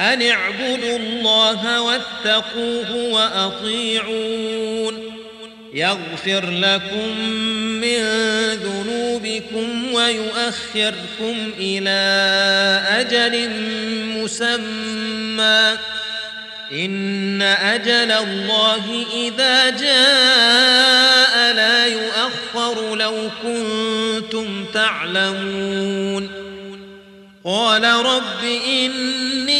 ان اعبدوا الله واتقوه واطيعون يغفر لكم من ذنوبكم ويؤخركم إلى أجل مسمى ان أجل الله اذا جاء لا يؤخر لو كنتم تعلمون قال رب اني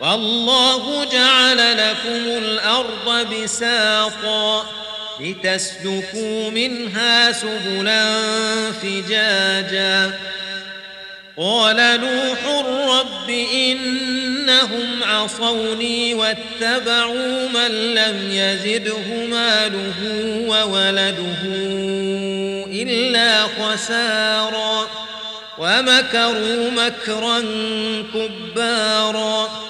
والله جعل لكم الأرض بساقا لتسلكوا منها سبلا فجاجا قال نوح رب إنهم عصوني واتبعوا من لم يزده ماله وولده إلا خسارا ومكروا مكرا كبارا